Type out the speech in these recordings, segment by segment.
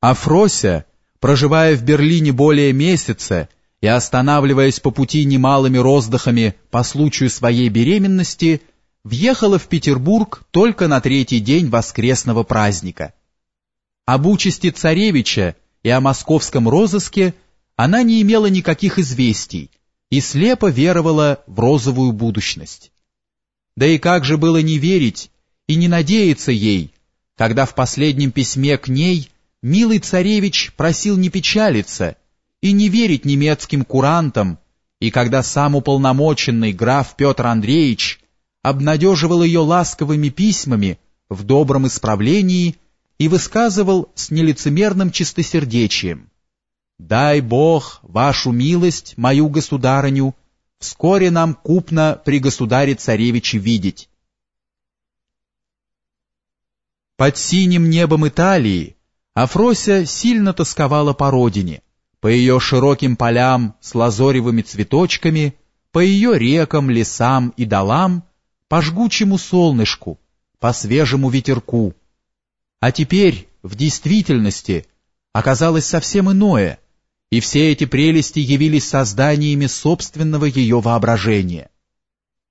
Афрося, проживая в Берлине более месяца и останавливаясь по пути немалыми роздыхами по случаю своей беременности, въехала в Петербург только на третий день воскресного праздника. Об участи царевича и о московском розыске она не имела никаких известий и слепо веровала в розовую будущность. Да и как же было не верить и не надеяться ей, когда в последнем письме к ней милый царевич просил не печалиться и не верить немецким курантам, и когда сам уполномоченный граф Петр Андреевич обнадеживал ее ласковыми письмами в добром исправлении и высказывал с нелицемерным чистосердечием «Дай Бог вашу милость, мою государыню, вскоре нам купно при государе-царевиче видеть». Под синим небом Италии Афрося сильно тосковала по родине, по ее широким полям с лазоревыми цветочками, по ее рекам, лесам и долам, по жгучему солнышку, по свежему ветерку. А теперь, в действительности, оказалось совсем иное, и все эти прелести явились созданиями собственного ее воображения.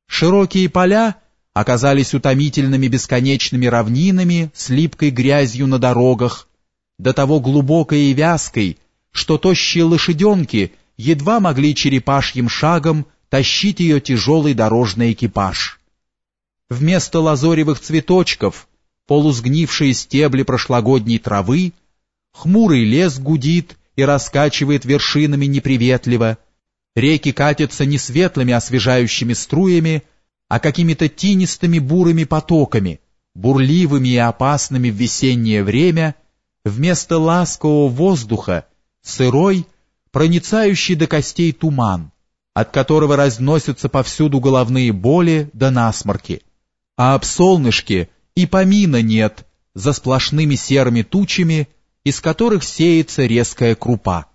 Широкие поля — оказались утомительными бесконечными равнинами с липкой грязью на дорогах, до того глубокой и вязкой, что тощие лошаденки едва могли черепашьим шагом тащить ее тяжелый дорожный экипаж. Вместо лазоревых цветочков полусгнившие стебли прошлогодней травы, хмурый лес гудит и раскачивает вершинами неприветливо, реки катятся не светлыми освежающими струями, а какими-то тинистыми бурыми потоками, бурливыми и опасными в весеннее время, вместо ласкового воздуха сырой, проницающий до костей туман, от которого разносятся повсюду головные боли да насморки, а об солнышке и помина нет за сплошными серыми тучами, из которых сеется резкая крупа.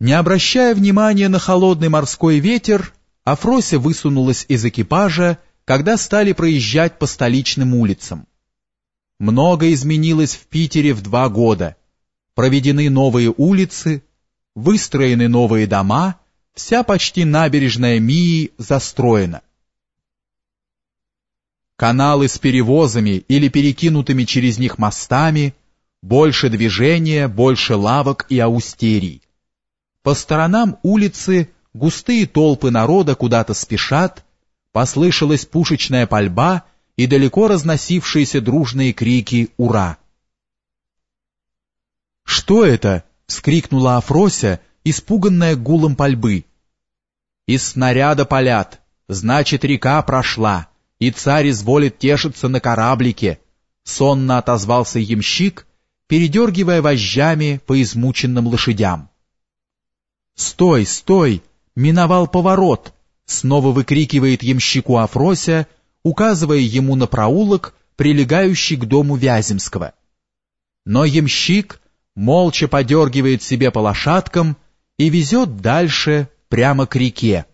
Не обращая внимания на холодный морской ветер, Афрося высунулась из экипажа, когда стали проезжать по столичным улицам. Много изменилось в Питере в два года. Проведены новые улицы, выстроены новые дома, вся почти набережная Мии застроена. Каналы с перевозами или перекинутыми через них мостами, больше движения, больше лавок и аустерий. По сторонам улицы густые толпы народа куда-то спешат, послышалась пушечная пальба и далеко разносившиеся дружные крики «Ура!». «Что это?» — вскрикнула Афрося, испуганная гулом пальбы. «Из снаряда палят, значит, река прошла, и царь изволит тешиться на кораблике», — сонно отозвался ямщик, передергивая вожжами по измученным лошадям. «Стой, стой!» миновал поворот, снова выкрикивает ямщику Афрося, указывая ему на проулок, прилегающий к дому Вяземского. Но ямщик молча подергивает себе по лошадкам и везет дальше прямо к реке.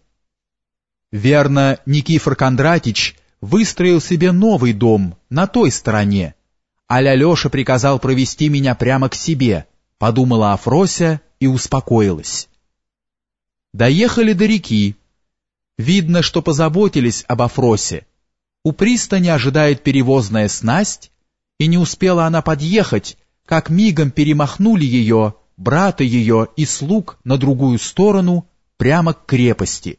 Верно, Никифор Кондратич выстроил себе новый дом на той стороне, а Леша приказал провести меня прямо к себе, подумала Афрося и успокоилась. Доехали до реки. Видно, что позаботились об Афросе. У пристани ожидает перевозная снасть, и не успела она подъехать, как мигом перемахнули ее, брата ее и слуг на другую сторону, прямо к крепости.